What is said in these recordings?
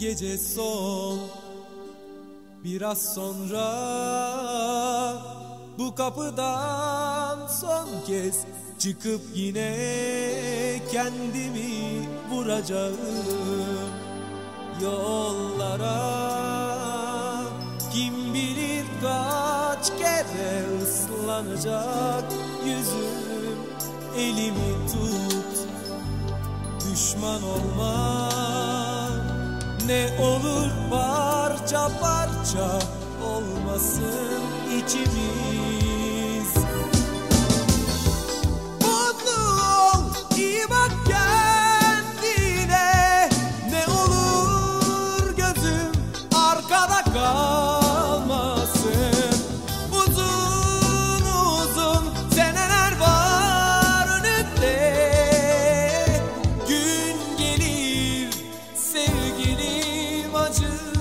gece son. Biraz sonra bu kapıdan son kez çıkıp yine kendimi vuracağım. Yollara Kim bilir kaç kere ıslanacak yüzüm elimi tut. Düşman olma ne olur parça parça olmasın içimiz. Mutlu ol, iyi bak kendine. Ne olur gözüm arkada kalmasın. Uzun uzun seneler var önünde Gün gelir sevgilim acıya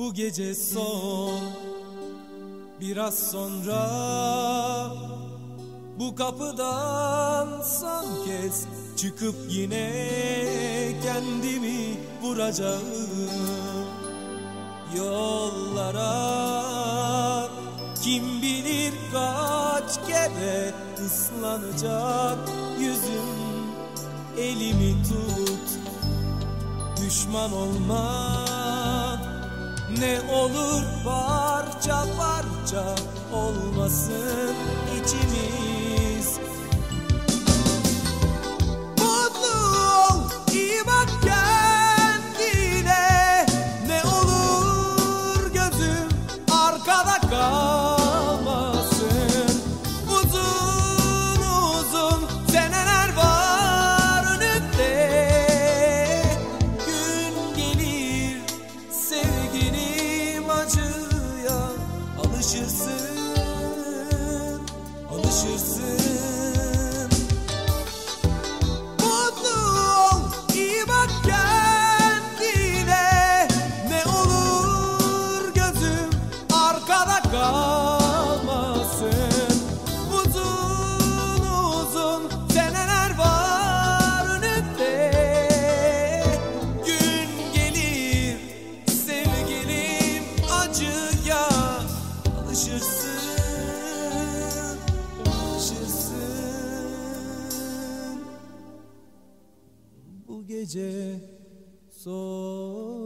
Bu gece son Biraz sonra Bu kapıdan son kez Çıkıp yine kendimi vuracağım. Yollara Kim bilir kaç kere ıslanacak yüzüm. Elimi tut düşman olma Ne olur parça parça olmasın içimiz bu gece son